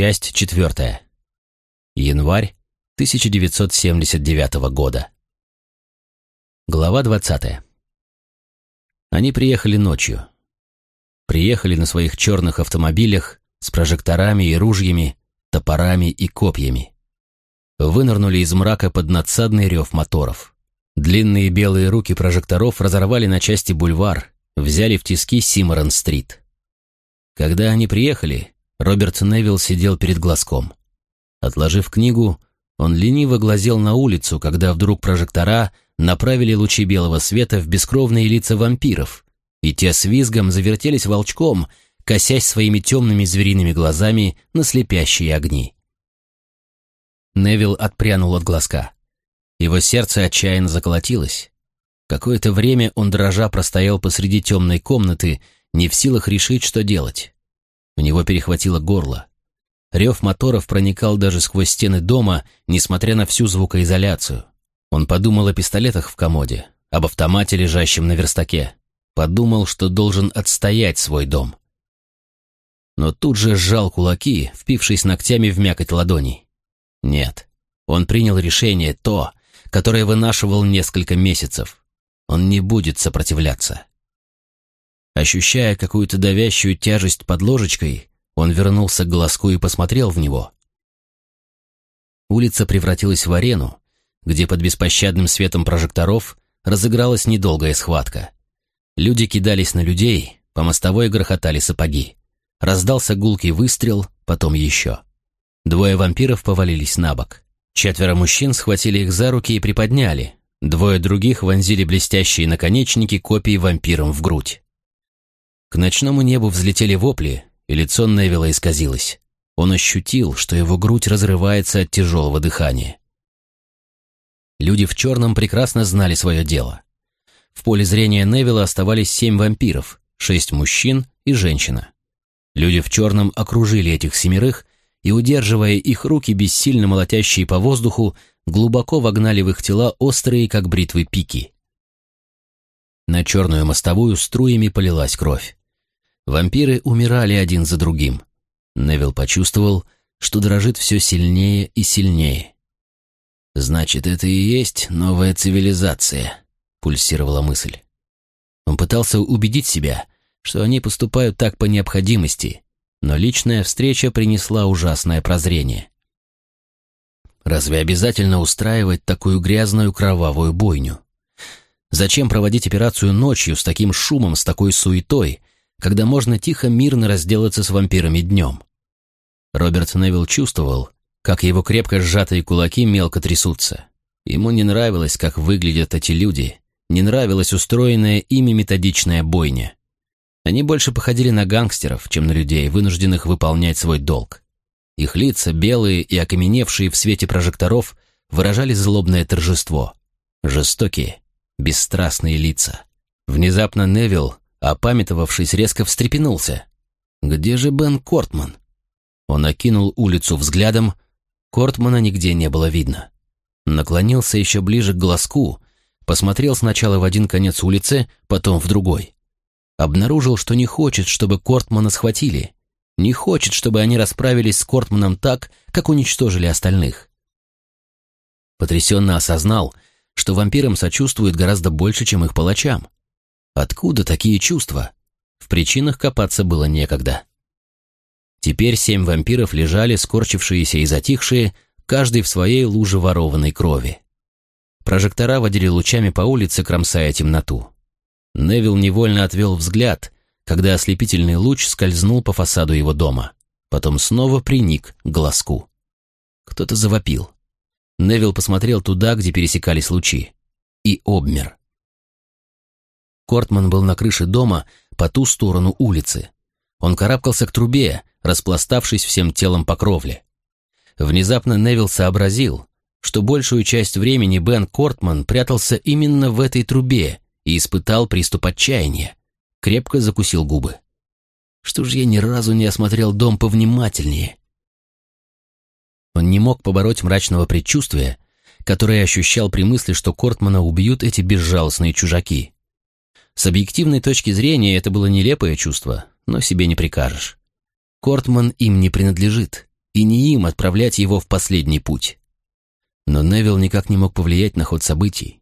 Часть четвертая. Январь 1979 года. Глава двадцатая. Они приехали ночью. Приехали на своих черных автомобилях с прожекторами и ружьями, топорами и копьями. Вынырнули из мрака под надсадный рев моторов. Длинные белые руки прожекторов разорвали на части бульвар, взяли в тиски Симорон-стрит. Когда они приехали, Роберт Невилл сидел перед глазком. Отложив книгу, он лениво глазел на улицу, когда вдруг прожектора направили лучи белого света в бескровные лица вампиров, и те с визгом завертелись волчком, косясь своими темными звериными глазами на слепящие огни. Невилл отпрянул от глазка. Его сердце отчаянно заколотилось. Какое-то время он дрожа простоял посреди темной комнаты, не в силах решить, что делать. У него перехватило горло. Рев моторов проникал даже сквозь стены дома, несмотря на всю звукоизоляцию. Он подумал о пистолетах в комоде, об автомате, лежащем на верстаке. Подумал, что должен отстоять свой дом. Но тут же сжал кулаки, впившись ногтями в мякоть ладоней. Нет, он принял решение то, которое вынашивал несколько месяцев. Он не будет сопротивляться. Ощущая какую-то давящую тяжесть под ложечкой, он вернулся к глазку и посмотрел в него. Улица превратилась в арену, где под беспощадным светом прожекторов разыгралась недолгая схватка. Люди кидались на людей, по мостовой грохотали сапоги. Раздался гулкий выстрел, потом еще. Двое вампиров повалились на бок. Четверо мужчин схватили их за руки и приподняли. Двое других вонзили блестящие наконечники копий вампирам в грудь. Ночному небу взлетели вопли, и лицо Невилла исказилось. Он ощутил, что его грудь разрывается от тяжелого дыхания. Люди в черном прекрасно знали свое дело. В поле зрения Невилла оставались семь вампиров, шесть мужчин и женщина. Люди в черном окружили этих семерых и, удерживая их руки, бессильно молотящие по воздуху, глубоко вогнали в их тела острые, как бритвы, пики. На черную мостовую струями полилась кровь. Вампиры умирали один за другим. Невил почувствовал, что дрожит все сильнее и сильнее. «Значит, это и есть новая цивилизация», — пульсировала мысль. Он пытался убедить себя, что они поступают так по необходимости, но личная встреча принесла ужасное прозрение. Разве обязательно устраивать такую грязную кровавую бойню? Зачем проводить операцию ночью с таким шумом, с такой суетой, когда можно тихо, мирно разделаться с вампирами днем? Роберт Невилл чувствовал, как его крепко сжатые кулаки мелко трясутся. Ему не нравилось, как выглядят эти люди, не нравилась устроенная ими методичная бойня. Они больше походили на гангстеров, чем на людей, вынужденных выполнять свой долг. Их лица, белые и окаменевшие в свете прожекторов, выражали злобное торжество. Жестокие, бесстрастные лица. Внезапно Невилл, опамятовавшись, резко встрепенулся. «Где же Бен Кортман?» Он окинул улицу взглядом, Кортмана нигде не было видно. Наклонился еще ближе к глазку, посмотрел сначала в один конец улицы, потом в другой обнаружил, что не хочет, чтобы Кортмана схватили, не хочет, чтобы они расправились с Кортманом так, как уничтожили остальных. Потрясенно осознал, что вампирам сочувствует гораздо больше, чем их палачам. Откуда такие чувства? В причинах копаться было некогда. Теперь семь вампиров лежали, скорчившиеся и затихшие, каждый в своей луже ворованной крови. Прожектора водили лучами по улице, кромсая темноту. Невил невольно отвел взгляд, когда ослепительный луч скользнул по фасаду его дома. Потом снова приник к глазку. Кто-то завопил. Невил посмотрел туда, где пересекались лучи. И обмер. Кортман был на крыше дома по ту сторону улицы. Он карабкался к трубе, распластавшись всем телом по кровле. Внезапно Невил сообразил, что большую часть времени Бен Кортман прятался именно в этой трубе и испытал приступ отчаяния. Крепко закусил губы. Что ж я ни разу не осмотрел дом повнимательнее? Он не мог побороть мрачного предчувствия, которое ощущал при мысли, что Кортмана убьют эти безжалостные чужаки. С объективной точки зрения это было нелепое чувство, но себе не прикажешь. Кортман им не принадлежит, и не им отправлять его в последний путь. Но Невил никак не мог повлиять на ход событий.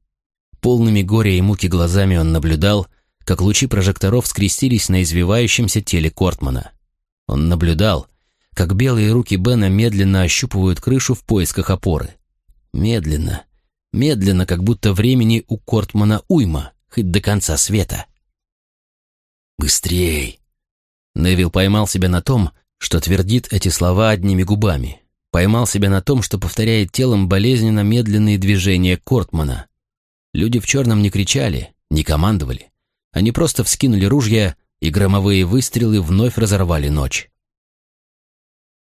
Полными горя и муки глазами он наблюдал, как лучи прожекторов скрестились на извивающемся теле Кортмана. Он наблюдал, как белые руки Бена медленно ощупывают крышу в поисках опоры. Медленно, медленно, как будто времени у Кортмана уйма, хоть до конца света. «Быстрей!» Невил поймал себя на том, что твердит эти слова одними губами. Поймал себя на том, что повторяет телом болезненно медленные движения Кортмана. Люди в черном не кричали, не командовали. Они просто вскинули ружья, и громовые выстрелы вновь разорвали ночь.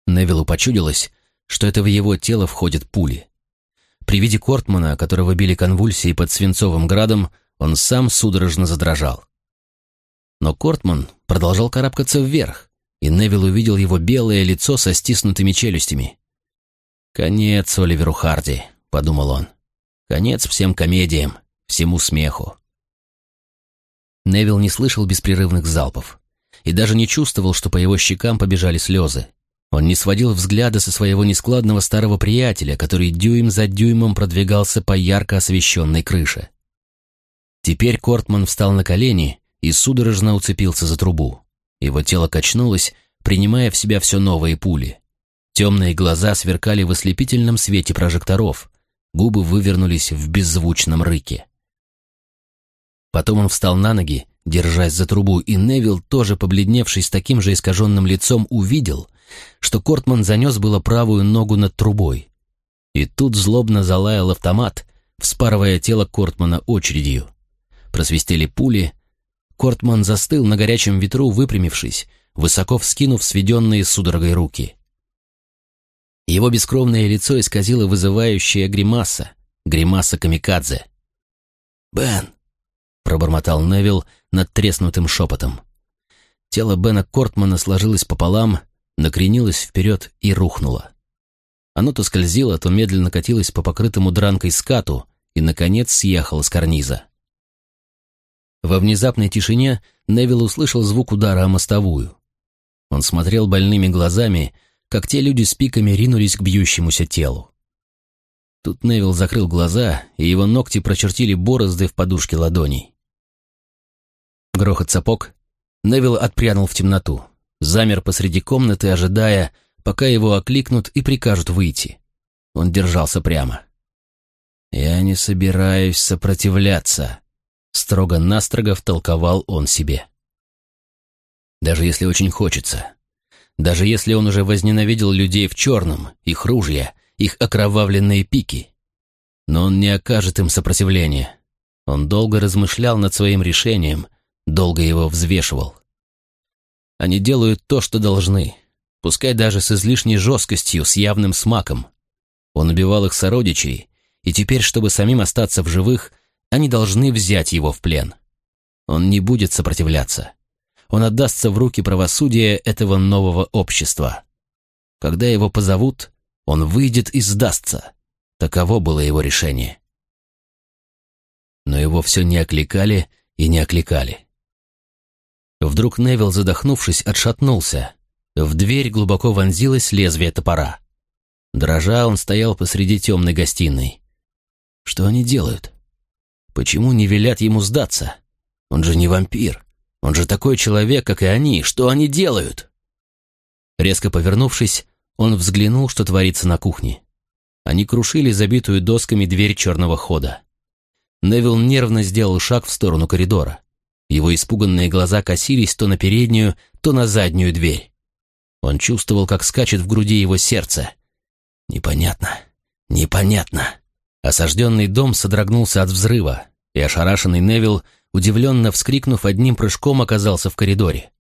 Невилу почудилось, что это в его тело входят пули. При виде Кортмана, которого били конвульсии под свинцовым градом, он сам судорожно задрожал. Но Кортман продолжал карабкаться вверх, и Невил увидел его белое лицо со стиснутыми челюстями. «Конец Оливеру Харди», — подумал он. «Конец всем комедиям, всему смеху». Невил не слышал беспрерывных залпов и даже не чувствовал, что по его щекам побежали слезы. Он не сводил взгляда со своего нескладного старого приятеля, который дюйм за дюймом продвигался по ярко освещенной крыше. Теперь Кортман встал на колени и судорожно уцепился за трубу. Его тело качнулось, принимая в себя все новые пули. Темные глаза сверкали в ослепительном свете прожекторов, губы вывернулись в беззвучном рыке. Потом он встал на ноги, держась за трубу, и Невил, тоже побледневший с таким же искаженным лицом, увидел, что Кортман занес было правую ногу над трубой. И тут злобно залаял автомат, вспарывая тело Кортмана очередью. Просвистели пули, Кортман застыл на горячем ветру, выпрямившись, высоко вскинув сведенные судорогой руки. Его бескровное лицо исказило вызывающая гримаса, гримаса камикадзе. «Бен!» — пробормотал Невил над треснутым шепотом. Тело Бена Кортмана сложилось пополам, накренилось вперед и рухнуло. Оно то скользило, то медленно катилось по покрытому дранкой скату и, наконец, съехало с карниза. Во внезапной тишине Невил услышал звук удара о мостовую. Он смотрел больными глазами, как те люди с пиками ринулись к бьющемуся телу. Тут Невил закрыл глаза, и его ногти прочертили борозды в подушке ладоней. Грохот сапог. Невил отпрянул в темноту. Замер посреди комнаты, ожидая, пока его окликнут и прикажут выйти. Он держался прямо. «Я не собираюсь сопротивляться», Строго-настрого втолковал он себе. Даже если очень хочется. Даже если он уже возненавидел людей в черном, их ружья, их окровавленные пики. Но он не окажет им сопротивления. Он долго размышлял над своим решением, долго его взвешивал. Они делают то, что должны, пускай даже с излишней жесткостью, с явным смаком. Он убивал их сородичей, и теперь, чтобы самим остаться в живых, они должны взять его в плен. Он не будет сопротивляться. Он отдастся в руки правосудия этого нового общества. Когда его позовут, он выйдет и сдастся. Таково было его решение. Но его все не окликали и не окликали. Вдруг Невил, задохнувшись, отшатнулся. В дверь глубоко вонзилось лезвие топора. Дрожа, он стоял посреди темной гостиной. Что они делают? Почему не велят ему сдаться? Он же не вампир. Он же такой человек, как и они. Что они делают? Резко повернувшись, он взглянул, что творится на кухне. Они крушили забитую досками дверь черного хода. Невил нервно сделал шаг в сторону коридора. Его испуганные глаза косились то на переднюю, то на заднюю дверь. Он чувствовал, как скачет в груди его сердце. Непонятно, непонятно. Осажденный дом содрогнулся от взрыва, и ошарашенный Невил, удивленно вскрикнув, одним прыжком оказался в коридоре.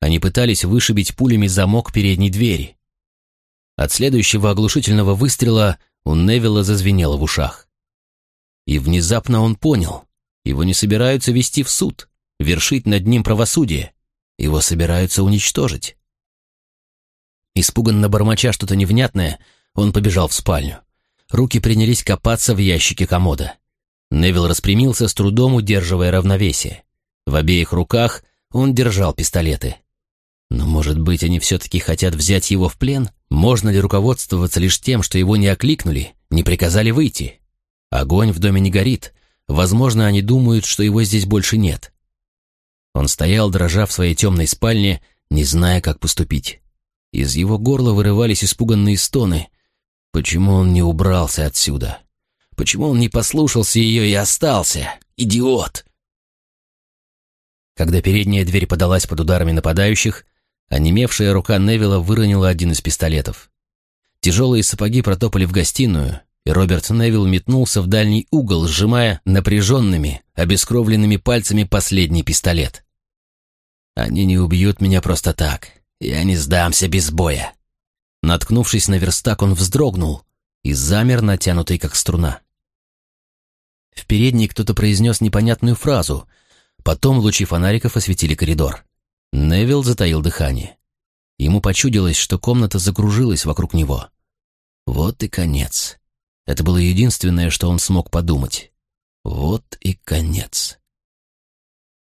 Они пытались вышибить пулями замок передней двери. От следующего оглушительного выстрела у Невилла зазвенело в ушах. И внезапно он понял, его не собираются вести в суд, вершить над ним правосудие, его собираются уничтожить. Испуганно бормоча что-то невнятное, он побежал в спальню. Руки принялись копаться в ящике комода. Невил распрямился, с трудом удерживая равновесие. В обеих руках он держал пистолеты. Но, может быть, они все-таки хотят взять его в плен? Можно ли руководствоваться лишь тем, что его не окликнули, не приказали выйти? Огонь в доме не горит. Возможно, они думают, что его здесь больше нет. Он стоял, дрожа в своей темной спальне, не зная, как поступить. Из его горла вырывались испуганные стоны. Почему он не убрался отсюда? Почему он не послушался ее и остался? Идиот! Когда передняя дверь подалась под ударами нападающих, онемевшая рука Невилла выронила один из пистолетов. Тяжелые сапоги протопали в гостиную, и Роберт Невилл метнулся в дальний угол, сжимая напряженными, обескровленными пальцами последний пистолет. «Они не убьют меня просто так. Я не сдамся без боя». Наткнувшись на верстак, он вздрогнул и замер, натянутый как струна. В передней кто-то произнес непонятную фразу, потом лучи фонариков осветили коридор. Невилл затаил дыхание. Ему почудилось, что комната закружилась вокруг него. Вот и конец. Это было единственное, что он смог подумать. Вот и конец.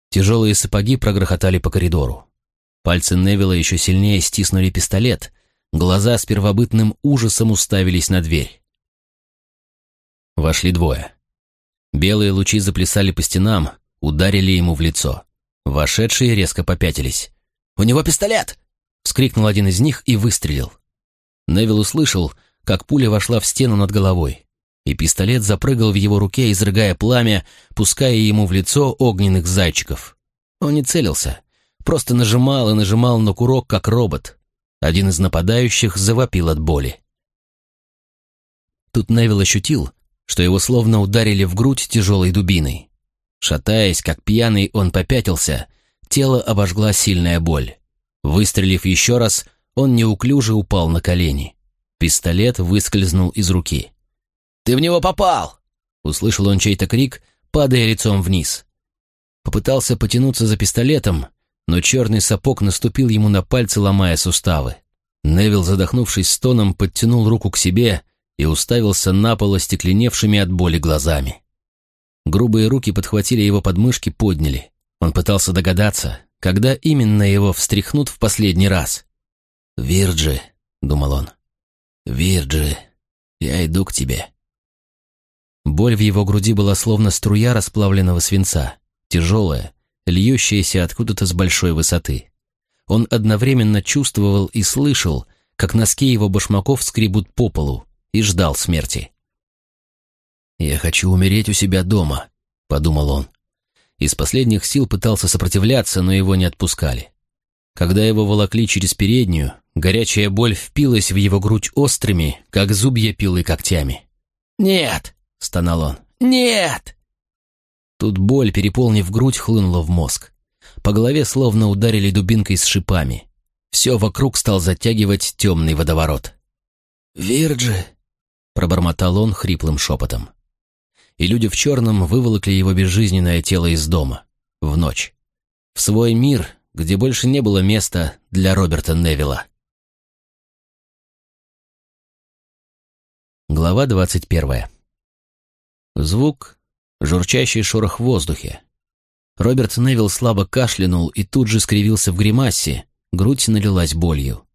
Тяжелые сапоги прогрохотали по коридору. Пальцы Невилла еще сильнее стиснули пистолет, глаза с первобытным ужасом уставились на дверь. Вошли двое. Белые лучи заплясали по стенам, ударили ему в лицо. Вошедшие резко попятились. «У него пистолет!» — вскрикнул один из них и выстрелил. Невилл услышал, как пуля вошла в стену над головой, и пистолет запрыгал в его руке, изрыгая пламя, пуская ему в лицо огненных зайчиков. Он не целился, просто нажимал и нажимал на курок, как робот. Один из нападающих завопил от боли. Тут Невилл ощутил, что его словно ударили в грудь тяжелой дубиной. Шатаясь, как пьяный, он попятился, тело обожгла сильная боль. Выстрелив еще раз, он неуклюже упал на колени. Пистолет выскользнул из руки. «Ты в него попал!» Услышал он чей-то крик, падая лицом вниз. Попытался потянуться за пистолетом, но черный сапог наступил ему на пальцы, ломая суставы. Невил, задохнувшись стоном, подтянул руку к себе и уставился на пол остекленевшими от боли глазами. Грубые руки подхватили его подмышки, подняли. Он пытался догадаться, когда именно его встряхнут в последний раз. «Вирджи», — думал он, «Вирджи, я иду к тебе». Боль в его груди была словно струя расплавленного свинца, тяжелая, льющаяся откуда-то с большой высоты. Он одновременно чувствовал и слышал, как носки его башмаков скребут по полу, и ждал смерти. «Я хочу умереть у себя дома», — подумал он. Из последних сил пытался сопротивляться, но его не отпускали. Когда его волокли через переднюю, горячая боль впилась в его грудь острыми, как зубья пилы когтями. «Нет!» — стонал он. «Нет!» Тут боль, переполнив грудь, хлынула в мозг. По голове словно ударили дубинкой с шипами. Все вокруг стал затягивать темный водоворот. «Вирджи!» — пробормотал он хриплым шепотом. И люди в черном выволокли его безжизненное тело из дома. В ночь. В свой мир, где больше не было места для Роберта Невилла. Глава двадцать первая. Звук, журчащий шорох в воздухе. Роберт Невилл слабо кашлянул и тут же скривился в гримасе, грудь налилась болью.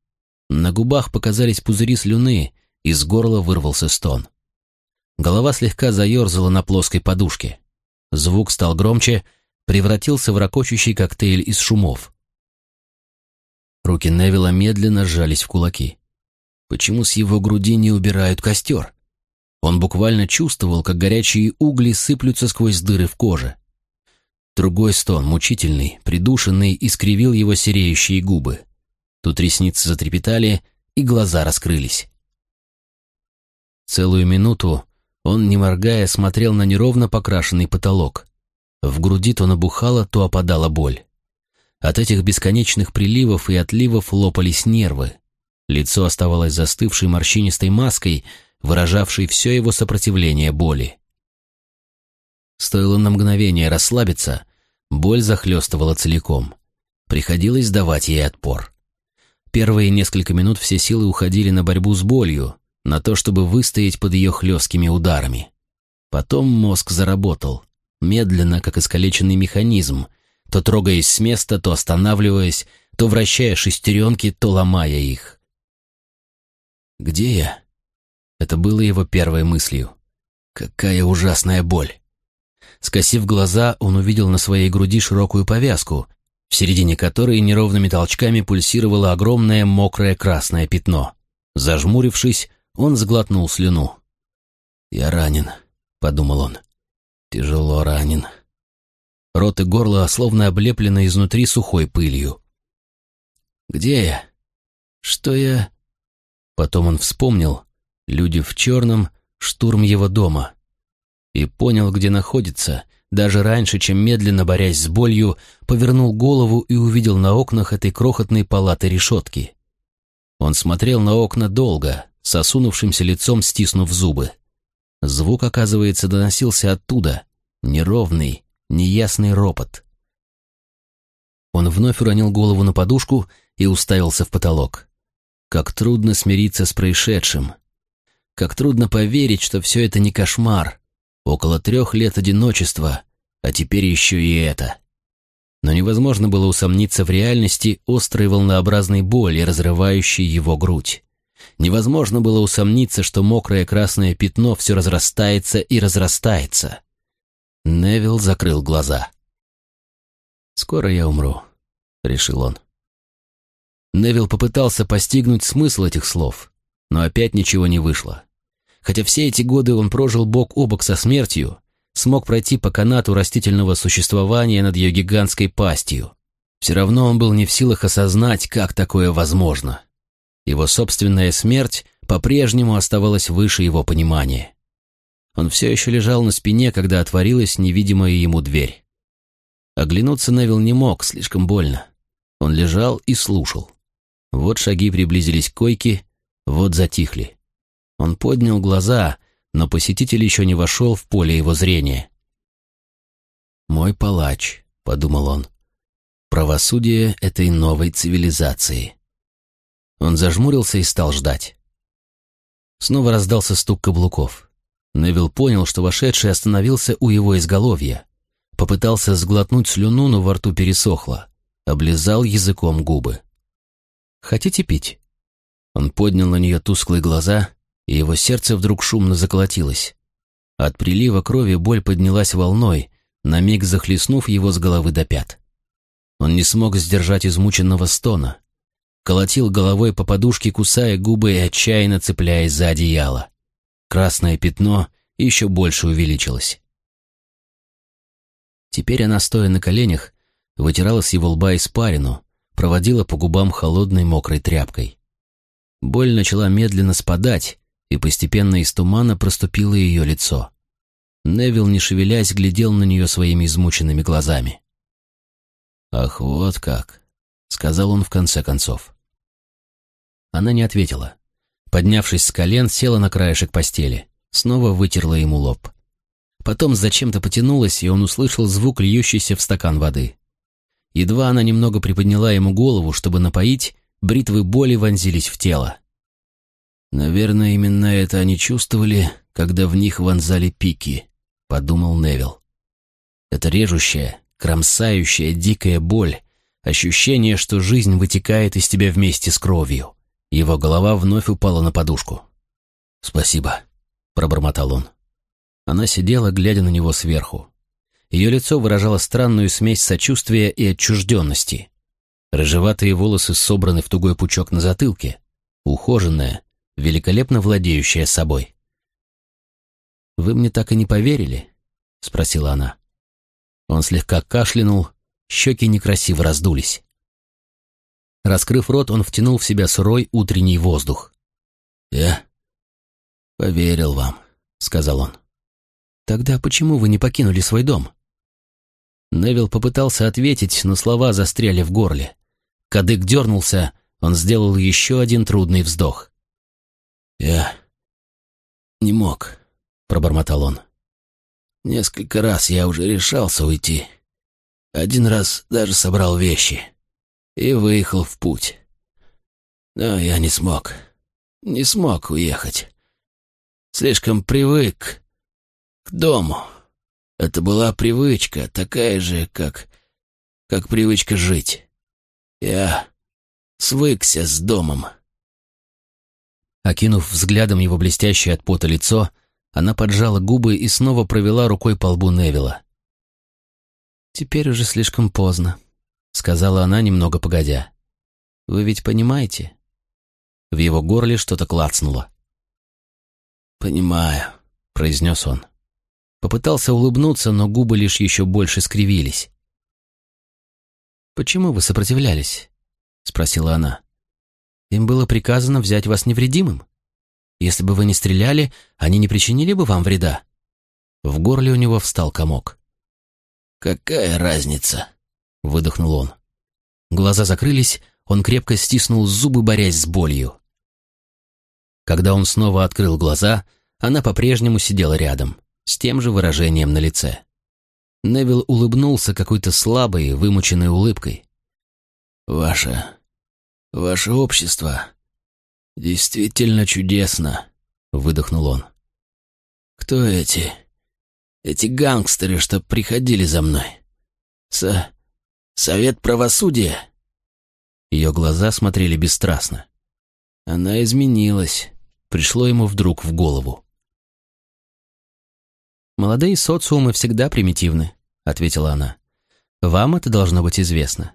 На губах показались пузыри слюны, из горла вырвался стон. Голова слегка заерзала на плоской подушке. Звук стал громче, превратился в ракочущий коктейль из шумов. Руки Невилла медленно сжались в кулаки. Почему с его груди не убирают костер? Он буквально чувствовал, как горячие угли сыплются сквозь дыры в коже. Другой стон, мучительный, придушенный, искривил его сереющие губы. Тут ресницы затрепетали, и глаза раскрылись. Целую минуту он, не моргая, смотрел на неровно покрашенный потолок. В груди то набухала, то опадала боль. От этих бесконечных приливов и отливов лопались нервы. Лицо оставалось застывшей морщинистой маской, выражавший все его сопротивление боли. Стоило на мгновение расслабиться, боль захлестывала целиком. Приходилось давать ей отпор. Первые несколько минут все силы уходили на борьбу с болью, на то, чтобы выстоять под ее хлесткими ударами. Потом мозг заработал, медленно, как искалеченный механизм, то трогаясь с места, то останавливаясь, то вращая шестеренки, то ломая их. Где я? Это было его первой мыслью. Какая ужасная боль. Скосив глаза, он увидел на своей груди широкую повязку, в середине которой неровными толчками пульсировало огромное мокрое красное пятно. Зажмурившись, он сглотнул слюну. «Я ранен», — подумал он. «Тяжело ранен». Рот и горло словно облеплены изнутри сухой пылью. «Где я? Что я...» Потом он вспомнил. Люди в черном, штурм его дома. И понял, где находится, даже раньше, чем медленно борясь с болью, повернул голову и увидел на окнах этой крохотной палаты решетки. Он смотрел на окна долго, сосунувшимся лицом стиснув зубы. Звук, оказывается, доносился оттуда, неровный, неясный ропот. Он вновь уронил голову на подушку и уставился в потолок. Как трудно смириться с происшедшим. Как трудно поверить, что все это не кошмар. Около трех лет одиночества, а теперь еще и это. Но невозможно было усомниться в реальности острой волнообразной боли, разрывающей его грудь. Невозможно было усомниться, что мокрое красное пятно все разрастается и разрастается. Невил закрыл глаза. «Скоро я умру», — решил он. Невил попытался постигнуть смысл этих слов, но опять ничего не вышло. Хотя все эти годы он прожил бок о бок со смертью, смог пройти по канату растительного существования над ее гигантской пастью. Все равно он был не в силах осознать, как такое возможно. Его собственная смерть по-прежнему оставалась выше его понимания. Он все еще лежал на спине, когда отворилась невидимая ему дверь. Оглянуться Невил не мог, слишком больно. Он лежал и слушал. Вот шаги приблизились к койке, вот затихли. Он поднял глаза, но посетитель еще не вошел в поле его зрения. «Мой палач», — подумал он, — «правосудие этой новой цивилизации». Он зажмурился и стал ждать. Снова раздался стук каблуков. Невил понял, что вошедший остановился у его изголовья. Попытался сглотнуть слюну, но во рту пересохло. Облизал языком губы. «Хотите пить?» Он поднял на нее тусклые глаза, и его сердце вдруг шумно заколотилось. От прилива крови боль поднялась волной, на миг захлестнув его с головы до пят. Он не смог сдержать измученного стона колотил головой по подушке, кусая губы и отчаянно цепляясь за одеяло. Красное пятно еще больше увеличилось. Теперь она, стоя на коленях, вытирала с его лба испарину, проводила по губам холодной мокрой тряпкой. Боль начала медленно спадать, и постепенно из тумана проступило ее лицо. Невил, не шевелясь, глядел на нее своими измученными глазами. «Ах, вот как!» — сказал он в конце концов. Она не ответила. Поднявшись с колен, села на краешек постели. Снова вытерла ему лоб. Потом зачем-то потянулась, и он услышал звук льющийся в стакан воды. Едва она немного приподняла ему голову, чтобы напоить, бритвы боли вонзились в тело. «Наверное, именно это они чувствовали, когда в них вонзали пики», — подумал Невил. Это режущая, кромсающая, дикая боль, ощущение, что жизнь вытекает из тебя вместе с кровью. Его голова вновь упала на подушку. «Спасибо», — пробормотал он. Она сидела, глядя на него сверху. Ее лицо выражало странную смесь сочувствия и отчужденности. Рыжеватые волосы собраны в тугой пучок на затылке, ухоженная, великолепно владеющая собой. «Вы мне так и не поверили?» — спросила она. Он слегка кашлянул, щеки некрасиво раздулись. Раскрыв рот, он втянул в себя сырой утренний воздух. «Я поверил вам», — сказал он. «Тогда почему вы не покинули свой дом?» Невил попытался ответить, но слова застряли в горле. Кадык дернулся, он сделал еще один трудный вздох. «Я не мог», — пробормотал он. «Несколько раз я уже решался уйти. Один раз даже собрал вещи и выехал в путь. Но я не смог. Не смог уехать. Слишком привык к дому. Это была привычка, такая же, как... как привычка жить. Я свыкся с домом. Окинув взглядом его блестящее от пота лицо, она поджала губы и снова провела рукой по лбу Невилла. «Теперь уже слишком поздно», — сказала она немного погодя. «Вы ведь понимаете?» В его горле что-то клацнуло. «Понимаю», — произнес он. Попытался улыбнуться, но губы лишь еще больше скривились. «Почему вы сопротивлялись?» — спросила она. «Им было приказано взять вас невредимым. Если бы вы не стреляли, они не причинили бы вам вреда». В горле у него встал комок. «Какая разница?» — выдохнул он. Глаза закрылись, он крепко стиснул зубы, борясь с болью. Когда он снова открыл глаза, она по-прежнему сидела рядом, с тем же выражением на лице. Невил улыбнулся какой-то слабой, вымученной улыбкой. «Ваше... ваше общество действительно чудесно», — выдохнул он. «Кто эти... эти гангстеры, что приходили за мной? Со... совет правосудия?» Ее глаза смотрели бесстрастно. Она изменилась, пришло ему вдруг в голову. «Молодые социумы всегда примитивны», — ответила она. «Вам это должно быть известно.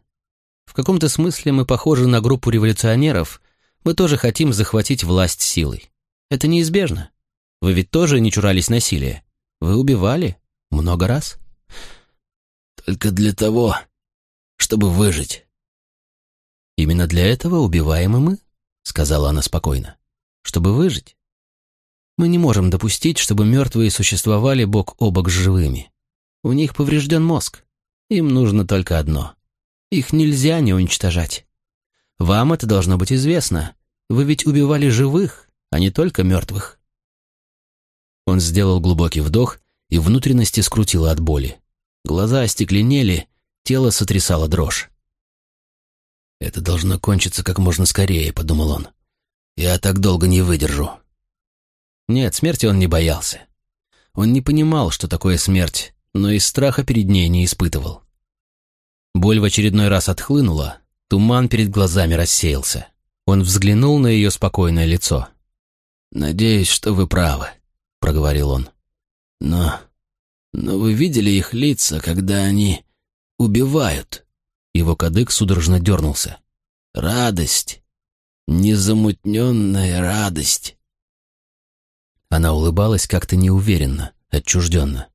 В каком-то смысле мы похожи на группу революционеров. Мы тоже хотим захватить власть силой. Это неизбежно. Вы ведь тоже не чурались насилия. Вы убивали много раз». «Только для того, чтобы выжить». «Именно для этого убиваем и мы», — сказала она спокойно. «Чтобы выжить. Мы не можем допустить, чтобы мертвые существовали бок о бок с живыми. У них поврежден мозг. Им нужно только одно. Их нельзя не уничтожать. Вам это должно быть известно. Вы ведь убивали живых, а не только мертвых. Он сделал глубокий вдох, и внутренности скрутило от боли. Глаза остекленели, тело сотрясало дрожь. «Это должно кончиться как можно скорее», — подумал он. «Я так долго не выдержу». Нет, смерти он не боялся. Он не понимал, что такое смерть, но и страха перед ней не испытывал. Боль в очередной раз отхлынула, туман перед глазами рассеялся. Он взглянул на ее спокойное лицо. «Надеюсь, что вы правы», — проговорил он. «Но... но вы видели их лица, когда они убивают?» Его кадык судорожно дернулся. «Радость, незамутненная радость». Она улыбалась как-то неуверенно, отчужденно.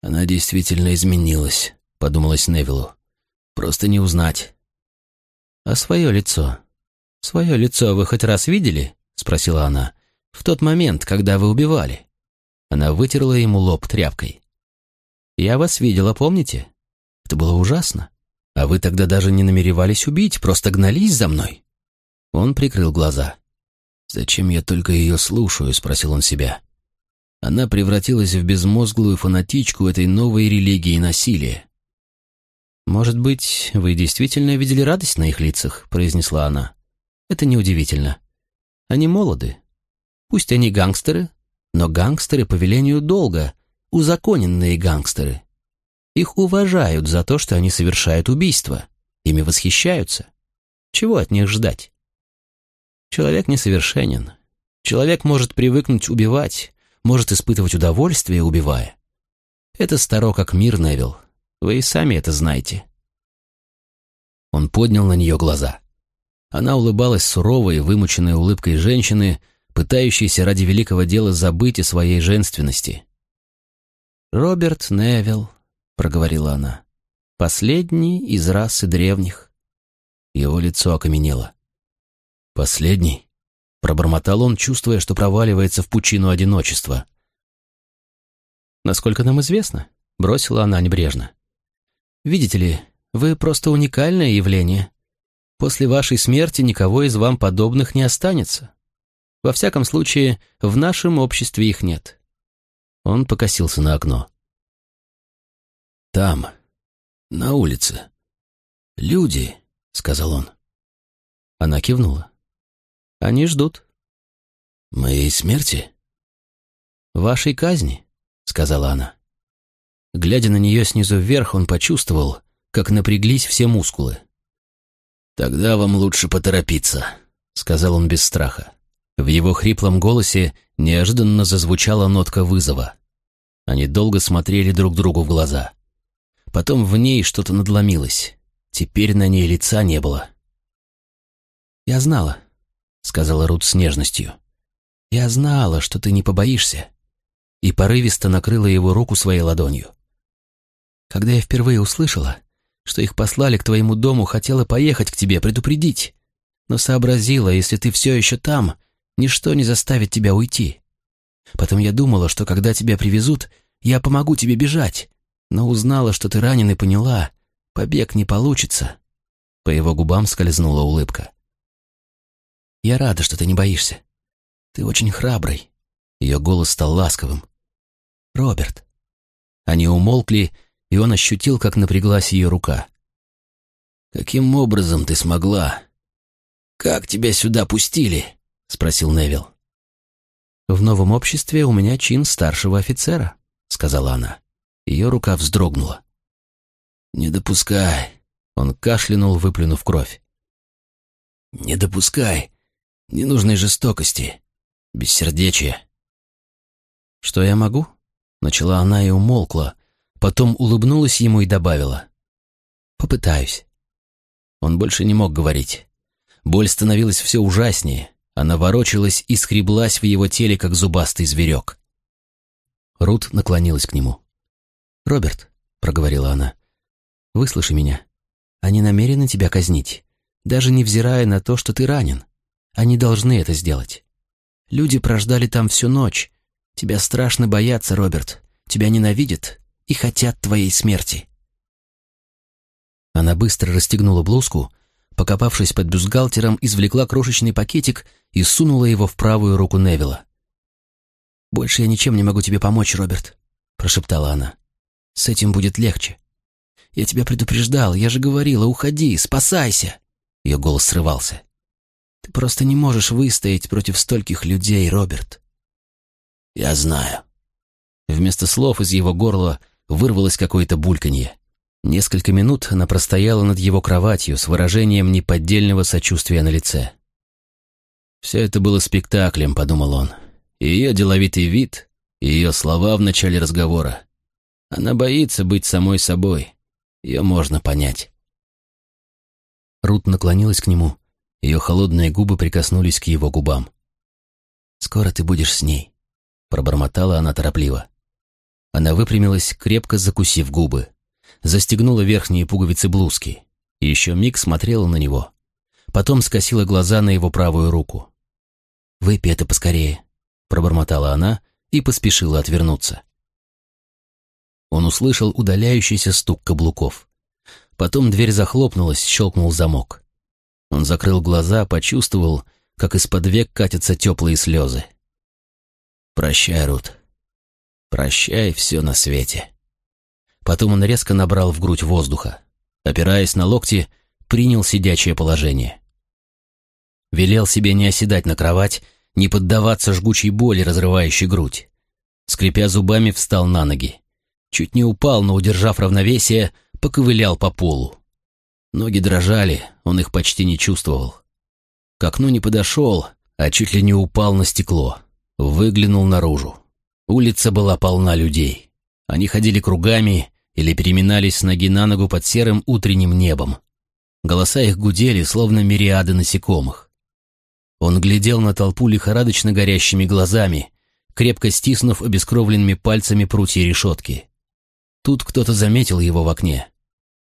«Она действительно изменилась», — подумалось Невилу. «Просто не узнать». «А свое лицо? Свое лицо вы хоть раз видели?» — спросила она. «В тот момент, когда вы убивали». Она вытерла ему лоб тряпкой. «Я вас видела, помните? Это было ужасно. А вы тогда даже не намеревались убить, просто гнались за мной». Он прикрыл глаза. «Зачем я только ее слушаю?» — спросил он себя. Она превратилась в безмозглую фанатичку этой новой религии насилия. «Может быть, вы действительно видели радость на их лицах?» — произнесла она. «Это неудивительно. Они молоды. Пусть они гангстеры, но гангстеры по велению долга, узаконенные гангстеры. Их уважают за то, что они совершают убийство, ими восхищаются. Чего от них ждать?» Человек несовершенен. Человек может привыкнуть убивать, может испытывать удовольствие, убивая. Это старо как мир, Невил. Вы и сами это знаете. Он поднял на нее глаза. Она улыбалась суровой, вымученной улыбкой женщины, пытающейся ради великого дела забыть о своей женственности. «Роберт Невилл», — проговорила она, — «последний из расы древних». Его лицо окаменело. «Последний?» — пробормотал он, чувствуя, что проваливается в пучину одиночества. «Насколько нам известно», — бросила она небрежно. «Видите ли, вы просто уникальное явление. После вашей смерти никого из вам подобных не останется. Во всяком случае, в нашем обществе их нет». Он покосился на окно. «Там, на улице. Люди», — сказал он. Она кивнула. Они ждут. Моей смерти? Вашей казни, сказала она. Глядя на нее снизу вверх, он почувствовал, как напряглись все мускулы. «Тогда вам лучше поторопиться», — сказал он без страха. В его хриплом голосе неожиданно зазвучала нотка вызова. Они долго смотрели друг другу в глаза. Потом в ней что-то надломилось. Теперь на ней лица не было. «Я знала», — сказала Рут с нежностью. «Я знала, что ты не побоишься». И порывисто накрыла его руку своей ладонью. «Когда я впервые услышала, что их послали к твоему дому, хотела поехать к тебе, предупредить. Но сообразила, если ты все еще там, ничто не заставит тебя уйти. Потом я думала, что когда тебя привезут, я помогу тебе бежать, но узнала, что ты ранен и поняла, побег не получится. По его губам скользнула улыбка. Я рада, что ты не боишься. Ты очень храбрый. Ее голос стал ласковым. Роберт. Они умолкли, и он ощутил, как напряглась ее рука. «Каким образом ты смогла? Как тебя сюда пустили?» — спросил Невил. «В новом обществе у меня чин старшего офицера», — сказала она. Ее рука вздрогнула. «Не допускай!» — он кашлянул, выплюнув кровь. «Не допускай ненужной жестокости, бессердечия». «Что я могу?» — начала она и умолкла, потом улыбнулась ему и добавила. «Попытаюсь». Он больше не мог говорить. Боль становилась все ужаснее, она ворочалась и скреблась в его теле, как зубастый зверек. Рут наклонилась к нему. «Роберт», — проговорила она, — «выслушай меня. Они намерены тебя казнить, даже невзирая на то, что ты ранен. Они должны это сделать. Люди прождали там всю ночь. Тебя страшно боятся, Роберт. Тебя ненавидят и хотят твоей смерти». Она быстро расстегнула блузку, покопавшись под бюстгальтером, извлекла крошечный пакетик и сунула его в правую руку Невилла. «Больше я ничем не могу тебе помочь, Роберт», — прошептала она. С этим будет легче. Я тебя предупреждал, я же говорила, уходи, спасайся. Ее голос срывался. Ты просто не можешь выстоять против стольких людей, Роберт. Я знаю. Вместо слов из его горла вырвалось какое-то бульканье. Несколько минут она простояла над его кроватью с выражением неподдельного сочувствия на лице. Все это было спектаклем, подумал он. И ее деловитый вид, ее слова в начале разговора. Она боится быть самой собой. Ее можно понять. Рут наклонилась к нему. Ее холодные губы прикоснулись к его губам. «Скоро ты будешь с ней», — пробормотала она торопливо. Она выпрямилась, крепко закусив губы. Застегнула верхние пуговицы блузки. И еще миг смотрела на него. Потом скосила глаза на его правую руку. «Выпей это поскорее», — пробормотала она и поспешила отвернуться. Он услышал удаляющийся стук каблуков. Потом дверь захлопнулась, щелкнул замок. Он закрыл глаза, почувствовал, как из-под век катятся теплые слезы. «Прощай, Рут. Прощай все на свете». Потом он резко набрал в грудь воздуха. Опираясь на локти, принял сидячее положение. Велел себе не оседать на кровать, не поддаваться жгучей боли, разрывающей грудь. Скрипя зубами, встал на ноги. Чуть не упал, но, удержав равновесие, поковылял по полу. Ноги дрожали, он их почти не чувствовал. К окну не подошел, а чуть ли не упал на стекло. Выглянул наружу. Улица была полна людей. Они ходили кругами или переминались с ноги на ногу под серым утренним небом. Голоса их гудели, словно мириады насекомых. Он глядел на толпу лихорадочно горящими глазами, крепко стиснув обескровленными пальцами прутья решетки. Тут кто-то заметил его в окне.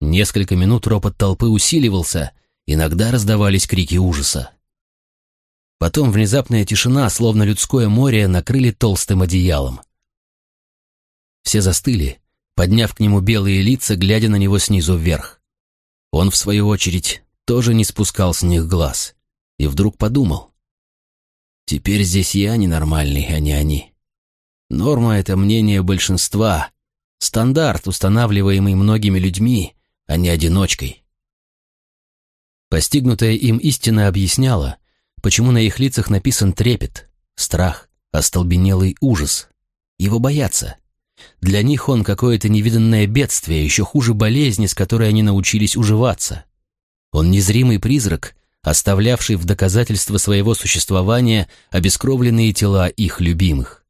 Несколько минут ропот толпы усиливался, иногда раздавались крики ужаса. Потом внезапная тишина, словно людское море, накрыли толстым одеялом. Все застыли, подняв к нему белые лица, глядя на него снизу вверх. Он, в свою очередь, тоже не спускал с них глаз. И вдруг подумал. Теперь здесь я ненормальный, а не они. Норма — это мнение большинства, Стандарт, устанавливаемый многими людьми, а не одиночкой. Постигнутая им истина объясняла, почему на их лицах написан трепет, страх, остолбенелый ужас. Его боятся. Для них он какое-то невиданное бедствие, еще хуже болезни, с которой они научились уживаться. Он незримый призрак, оставлявший в доказательство своего существования обескровленные тела их любимых.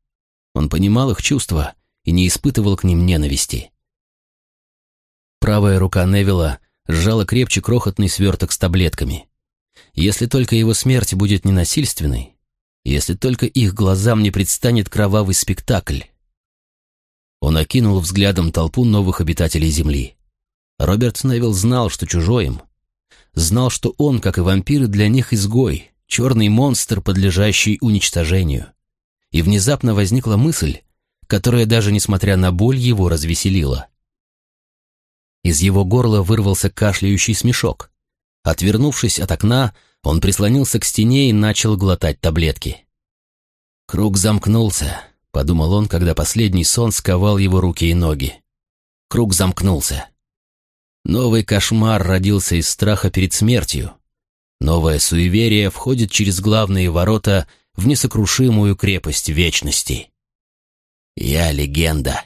Он понимал их чувства и не испытывал к ним ненависти. Правая рука Невилла сжала крепче крохотный сверток с таблетками. Если только его смерть будет ненасильственной, если только их глазам не предстанет кровавый спектакль. Он окинул взглядом толпу новых обитателей Земли. Роберт Невилл знал, что чужой им. Знал, что он, как и вампиры, для них изгой, черный монстр, подлежащий уничтожению. И внезапно возникла мысль, которая даже несмотря на боль его развеселила. Из его горла вырвался кашляющий смешок. Отвернувшись от окна, он прислонился к стене и начал глотать таблетки. «Круг замкнулся», — подумал он, когда последний сон сковал его руки и ноги. Круг замкнулся. Новый кошмар родился из страха перед смертью. Новое суеверие входит через главные ворота в несокрушимую крепость вечности. «Я легенда»,